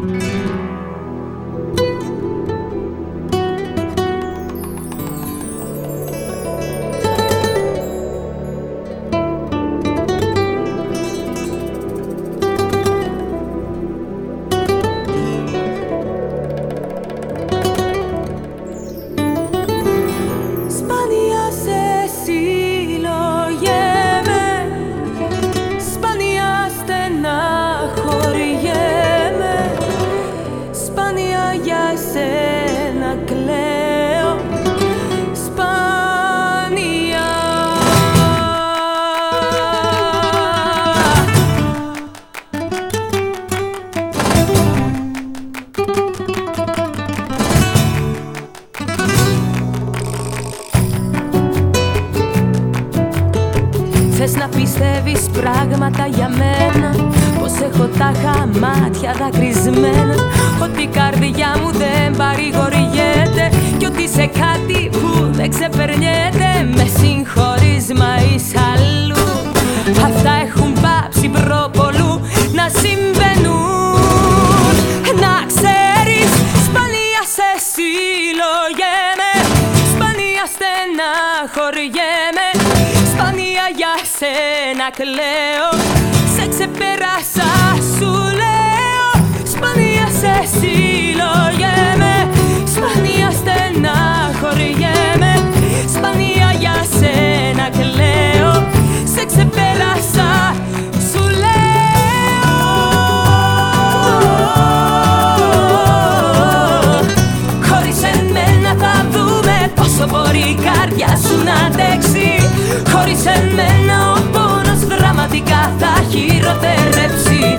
Mm-hmm. Λέω. σπάνια Θες να πιστεύεις πράγματα για μένα; Πως έχω τα χαμάτια δακρυσμένα; Ότι η καρδιά μου δεν παρηγορεί σε κάτι που δεν ξεπερνιέται. Με συγχωρίσμα ή αλλού. Αυτά έχουν πάψει προπολού να συμβαίνουν. Να ξέρεις σπανία σε συλλογέμαι. Σπανία στεναχωριέμαι. Σπανία για σένα κλαίω. Σε ξεπέρασα σου. σε μένα ο πόνος δραματικά θα χειροτερέψει.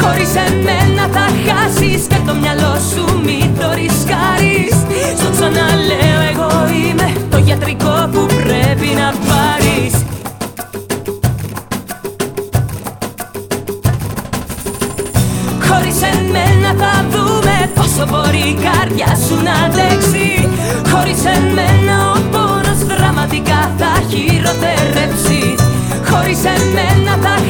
Χωρίς εμένα θα χάσεις και το μυαλό σου μη το ρισκάρεις. Στο ξαναλέω εγώ είμαι το γιατρικό που πρέπει να πάρεις. Χωρίς εμένα θα δούμε πόσο μπορεί η καρδιά σου να αντέξει. Χωρίς εμένα ο πόνος δραματικά θα χειροτερέψει sempre me nata